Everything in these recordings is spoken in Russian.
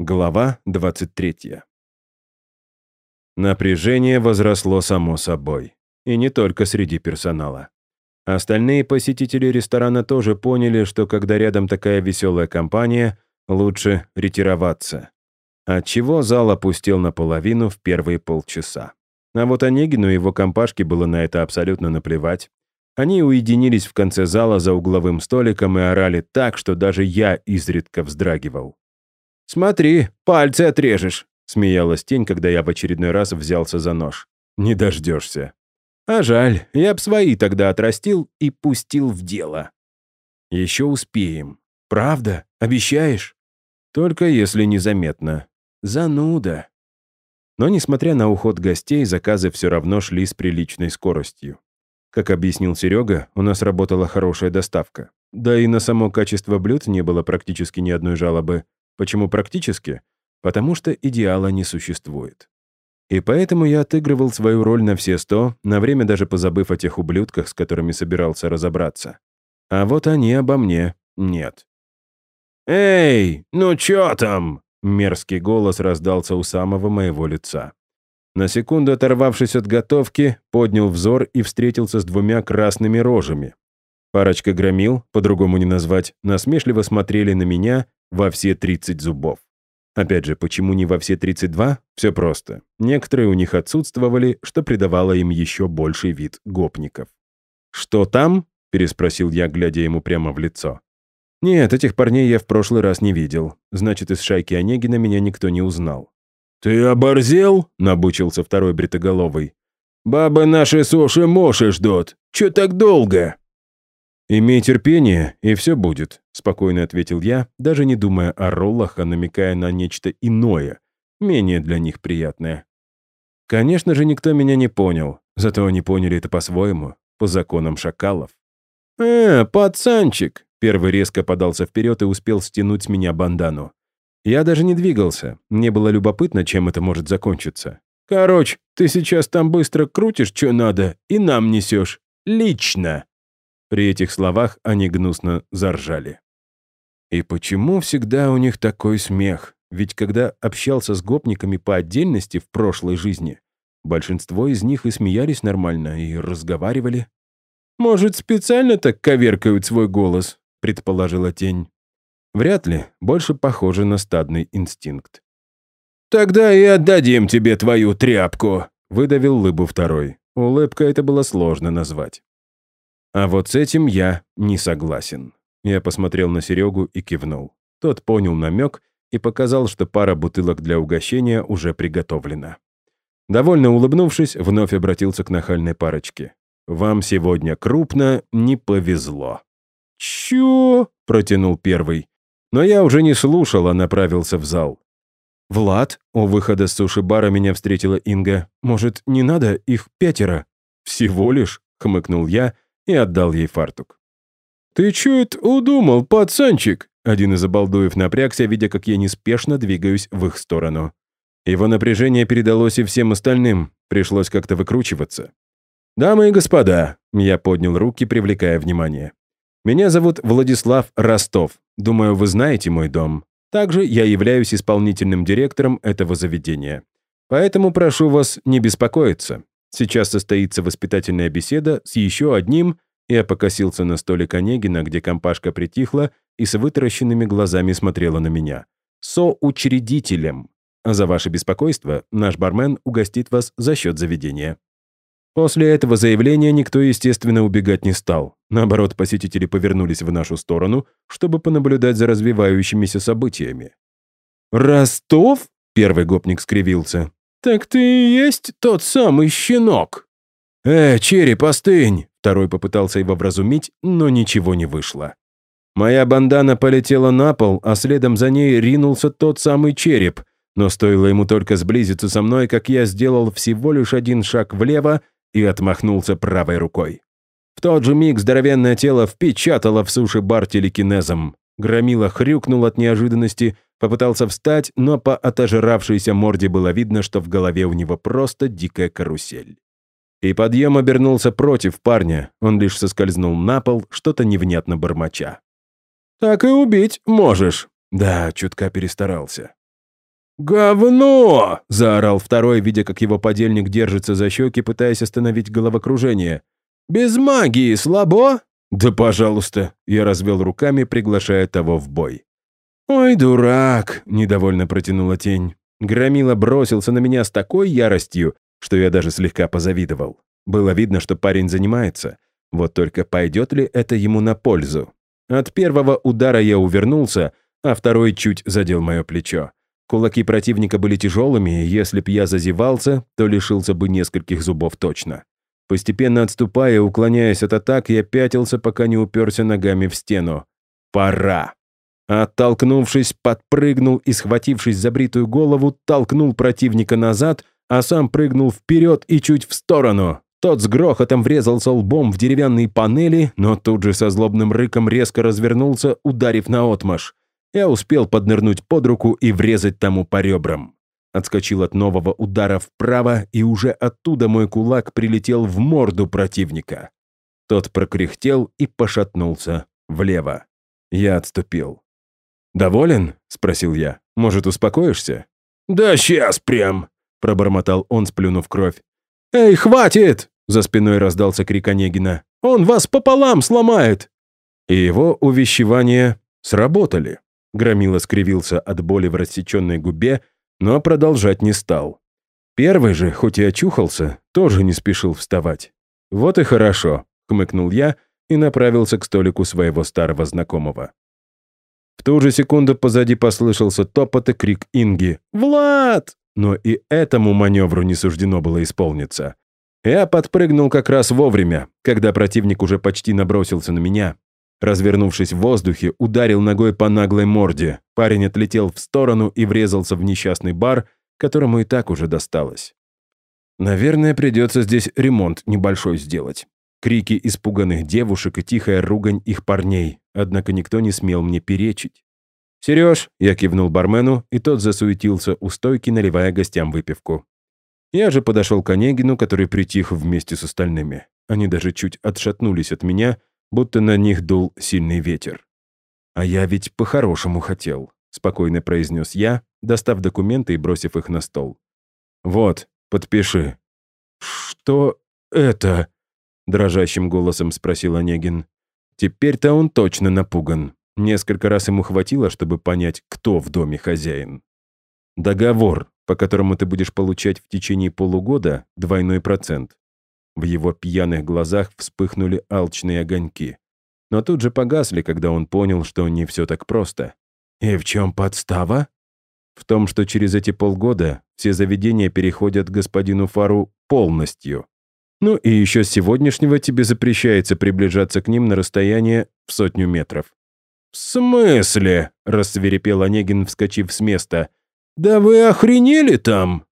Глава 23. Напряжение возросло само собой. И не только среди персонала. Остальные посетители ресторана тоже поняли, что когда рядом такая веселая компания, лучше ретироваться. Отчего зал опустел наполовину в первые полчаса. А вот Онегину и его компашке было на это абсолютно наплевать. Они уединились в конце зала за угловым столиком и орали так, что даже я изредка вздрагивал. «Смотри, пальцы отрежешь», — смеялась тень, когда я в очередной раз взялся за нож. «Не дождешься». «А жаль, я б свои тогда отрастил и пустил в дело». «Еще успеем. Правда? Обещаешь?» «Только если незаметно. Зануда». Но, несмотря на уход гостей, заказы все равно шли с приличной скоростью. Как объяснил Серега, у нас работала хорошая доставка. Да и на само качество блюд не было практически ни одной жалобы. Почему практически? Потому что идеала не существует. И поэтому я отыгрывал свою роль на все сто, на время даже позабыв о тех ублюдках, с которыми собирался разобраться. А вот они обо мне нет. «Эй, ну чё там?» Мерзкий голос раздался у самого моего лица. На секунду оторвавшись от готовки, поднял взор и встретился с двумя красными рожами. Парочка громил, по-другому не назвать, насмешливо смотрели на меня во все 30 зубов. Опять же, почему не во все 32? Все просто. Некоторые у них отсутствовали, что придавало им еще больший вид гопников. «Что там?» – переспросил я, глядя ему прямо в лицо. «Нет, этих парней я в прошлый раз не видел. Значит, из шайки Онегина меня никто не узнал. «Ты оборзел?» — набучился второй бритоголовый. «Бабы наши суши-моши ждут. Чё так долго?» «Имей терпение, и все будет», — спокойно ответил я, даже не думая о роллах, а намекая на нечто иное, менее для них приятное. Конечно же, никто меня не понял, зато они поняли это по-своему, по законам шакалов. «Э, пацанчик!» Первый резко подался вперед и успел стянуть с меня бандану. Я даже не двигался. Мне было любопытно, чем это может закончиться. «Короче, ты сейчас там быстро крутишь, что надо, и нам несешь. Лично!» При этих словах они гнусно заржали. И почему всегда у них такой смех? Ведь когда общался с гопниками по отдельности в прошлой жизни, большинство из них и смеялись нормально, и разговаривали. «Может, специально так коверкают свой голос?» — предположила тень. Вряд ли, больше похоже на стадный инстинкт. «Тогда и отдадим тебе твою тряпку», — выдавил лыбу второй. Улыбка это было сложно назвать. А вот с этим я не согласен. Я посмотрел на Серегу и кивнул. Тот понял намек и показал, что пара бутылок для угощения уже приготовлена. Довольно улыбнувшись, вновь обратился к нахальной парочке. «Вам сегодня крупно не повезло». «Чё?» — протянул первый. Но я уже не слушал, а направился в зал. «Влад, у выхода с суши-бара меня встретила Инга. Может, не надо? Их пятеро?» «Всего лишь», — хмыкнул я и отдал ей фартук. «Ты чё это удумал, пацанчик?» Один из обалдуев напрягся, видя, как я неспешно двигаюсь в их сторону. Его напряжение передалось и всем остальным, пришлось как-то выкручиваться. «Дамы и господа», — я поднял руки, привлекая внимание. Меня зовут Владислав Ростов. Думаю, вы знаете мой дом. Также я являюсь исполнительным директором этого заведения. Поэтому прошу вас не беспокоиться. Сейчас состоится воспитательная беседа с еще одним, я покосился на столик Онегина, где компашка притихла и с вытаращенными глазами смотрела на меня. Соучредителем. За ваше беспокойство наш бармен угостит вас за счет заведения. После этого заявления никто, естественно, убегать не стал. Наоборот, посетители повернулись в нашу сторону, чтобы понаблюдать за развивающимися событиями. «Ростов?» — первый гопник скривился. «Так ты и есть тот самый щенок!» «Э, череп, остынь!» Второй попытался его вразумить, но ничего не вышло. Моя бандана полетела на пол, а следом за ней ринулся тот самый череп, но стоило ему только сблизиться со мной, как я сделал всего лишь один шаг влево и отмахнулся правой рукой. В тот же миг здоровенное тело впечатало в суши-бар телекинезом. Громила хрюкнул от неожиданности, попытался встать, но по отожравшейся морде было видно, что в голове у него просто дикая карусель. И подъем обернулся против парня, он лишь соскользнул на пол, что-то невнятно бормоча. «Так и убить можешь». Да, чутка перестарался. «Говно!» – заорал второй, видя, как его подельник держится за щеки, пытаясь остановить головокружение. «Без магии слабо?» «Да пожалуйста!» – я развел руками, приглашая того в бой. «Ой, дурак!» – недовольно протянула тень. Громила бросился на меня с такой яростью, что я даже слегка позавидовал. Было видно, что парень занимается. Вот только пойдет ли это ему на пользу? От первого удара я увернулся, а второй чуть задел мое плечо. Кулаки противника были тяжелыми, и если б я зазевался, то лишился бы нескольких зубов точно. Постепенно отступая, уклоняясь от атак, я пятился, пока не уперся ногами в стену. Пора. Оттолкнувшись, подпрыгнул и, схватившись за бритую голову, толкнул противника назад, а сам прыгнул вперед и чуть в сторону. Тот с грохотом врезался лбом в деревянные панели, но тут же со злобным рыком резко развернулся, ударив на отмаш. Я успел поднырнуть под руку и врезать тому по ребрам. Отскочил от нового удара вправо, и уже оттуда мой кулак прилетел в морду противника. Тот прокряхтел и пошатнулся влево. Я отступил. «Доволен?» — спросил я. «Может, успокоишься?» «Да сейчас прям!» — пробормотал он, сплюнув кровь. «Эй, хватит!» — за спиной раздался крик Онегина. «Он вас пополам сломает!» И его увещевания сработали. Громила скривился от боли в рассеченной губе, но продолжать не стал. Первый же, хоть и очухался, тоже не спешил вставать. «Вот и хорошо», — хмыкнул я и направился к столику своего старого знакомого. В ту же секунду позади послышался топот и крик Инги «Влад!», но и этому маневру не суждено было исполниться. Я подпрыгнул как раз вовремя, когда противник уже почти набросился на меня, Развернувшись в воздухе, ударил ногой по наглой морде. Парень отлетел в сторону и врезался в несчастный бар, которому и так уже досталось. Наверное, придется здесь ремонт небольшой сделать. Крики испуганных девушек и тихая ругань их парней, однако никто не смел мне перечить. «Сереж!» — я кивнул бармену, и тот засуетился у стойки, наливая гостям выпивку. Я же подошел к Онегину, который притих вместе с остальными. Они даже чуть отшатнулись от меня, будто на них дул сильный ветер. «А я ведь по-хорошему хотел», — спокойно произнес я, достав документы и бросив их на стол. «Вот, подпиши». «Что это?» — дрожащим голосом спросил Онегин. Теперь-то он точно напуган. Несколько раз ему хватило, чтобы понять, кто в доме хозяин. «Договор, по которому ты будешь получать в течение полугода двойной процент. В его пьяных глазах вспыхнули алчные огоньки. Но тут же погасли, когда он понял, что не все так просто. «И в чем подстава?» «В том, что через эти полгода все заведения переходят господину Фару полностью. Ну и еще с сегодняшнего тебе запрещается приближаться к ним на расстояние в сотню метров». «В смысле?» — рассверепел Онегин, вскочив с места. «Да вы охренели там?»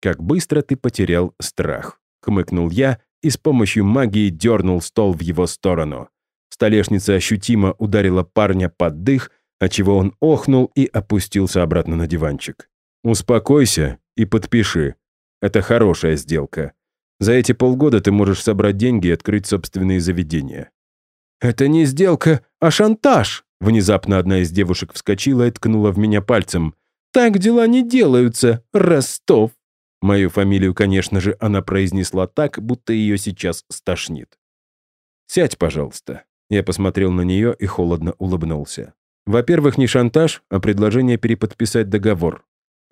«Как быстро ты потерял страх» хмыкнул я и с помощью магии дернул стол в его сторону. Столешница ощутимо ударила парня под дых, отчего он охнул и опустился обратно на диванчик. «Успокойся и подпиши. Это хорошая сделка. За эти полгода ты можешь собрать деньги и открыть собственные заведения». «Это не сделка, а шантаж!» Внезапно одна из девушек вскочила и ткнула в меня пальцем. «Так дела не делаются, Ростов!» Мою фамилию, конечно же, она произнесла так, будто ее сейчас стошнит. «Сядь, пожалуйста». Я посмотрел на нее и холодно улыбнулся. Во-первых, не шантаж, а предложение переподписать договор.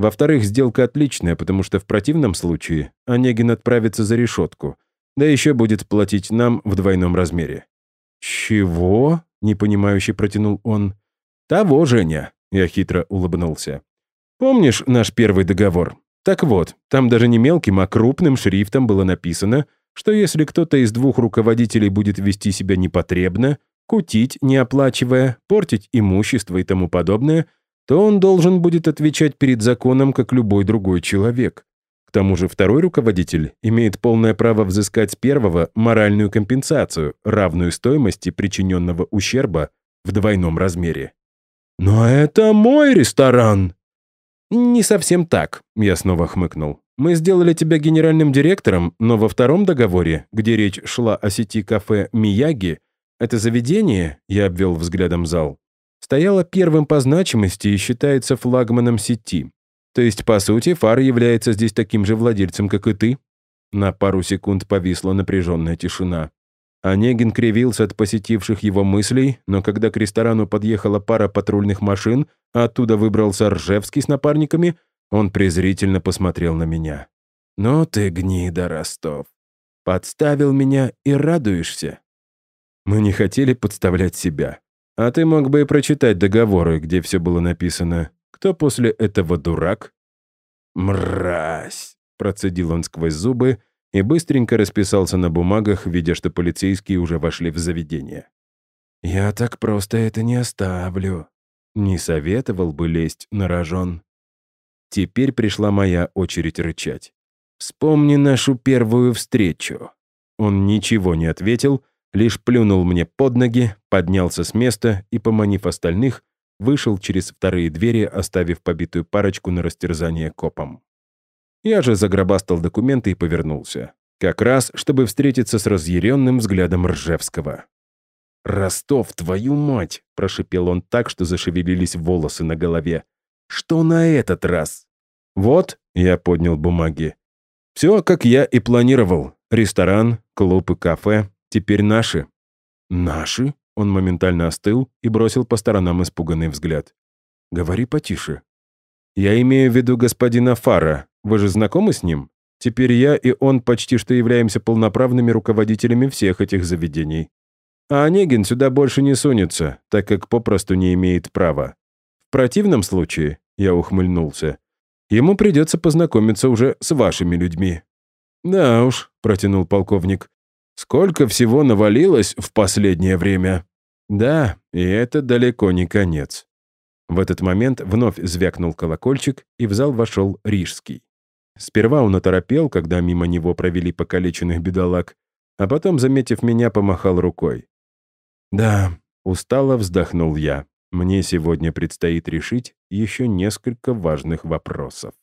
Во-вторых, сделка отличная, потому что в противном случае Онегин отправится за решетку, да еще будет платить нам в двойном размере. «Чего?» — непонимающе протянул он. «Того, Женя», — я хитро улыбнулся. «Помнишь наш первый договор? Так вот, там даже не мелким, а крупным шрифтом было написано, что если кто-то из двух руководителей будет вести себя непотребно, кутить, не оплачивая, портить имущество и тому подобное, то он должен будет отвечать перед законом, как любой другой человек. К тому же второй руководитель имеет полное право взыскать с первого моральную компенсацию, равную стоимости причиненного ущерба в двойном размере. «Но это мой ресторан!» «Не совсем так», — я снова хмыкнул. «Мы сделали тебя генеральным директором, но во втором договоре, где речь шла о сети кафе «Мияги», это заведение, я обвел взглядом зал, стояло первым по значимости и считается флагманом сети. То есть, по сути, Фар является здесь таким же владельцем, как и ты?» На пару секунд повисла напряженная тишина. Онегин кривился от посетивших его мыслей, но когда к ресторану подъехала пара патрульных машин, а оттуда выбрался Ржевский с напарниками, он презрительно посмотрел на меня. «Ну ты гнида, Ростов. Подставил меня и радуешься?» «Мы не хотели подставлять себя. А ты мог бы и прочитать договоры, где все было написано. Кто после этого дурак?» «Мразь!» — процедил он сквозь зубы и быстренько расписался на бумагах, видя, что полицейские уже вошли в заведение. «Я так просто это не оставлю. Не советовал бы лезть на рожон». Теперь пришла моя очередь рычать. «Вспомни нашу первую встречу». Он ничего не ответил, лишь плюнул мне под ноги, поднялся с места и, поманив остальных, вышел через вторые двери, оставив побитую парочку на растерзание копом. Я же загробастал документы и повернулся. Как раз, чтобы встретиться с разъяренным взглядом Ржевского. «Ростов, твою мать!» – прошипел он так, что зашевелились волосы на голове. «Что на этот раз?» «Вот», – я поднял бумаги. «Все, как я и планировал. Ресторан, клуб и кафе. Теперь наши». «Наши?» – он моментально остыл и бросил по сторонам испуганный взгляд. «Говори потише». «Я имею в виду господина Фара. Вы же знакомы с ним? Теперь я и он почти что являемся полноправными руководителями всех этих заведений. А Онегин сюда больше не сунется, так как попросту не имеет права. В противном случае, я ухмыльнулся, ему придется познакомиться уже с вашими людьми». «Да уж», — протянул полковник, «сколько всего навалилось в последнее время». «Да, и это далеко не конец». В этот момент вновь звякнул колокольчик, и в зал вошел Рижский. Сперва он оторопел, когда мимо него провели покалеченных бедолаг, а потом, заметив меня, помахал рукой. «Да», — устало вздохнул я. «Мне сегодня предстоит решить еще несколько важных вопросов».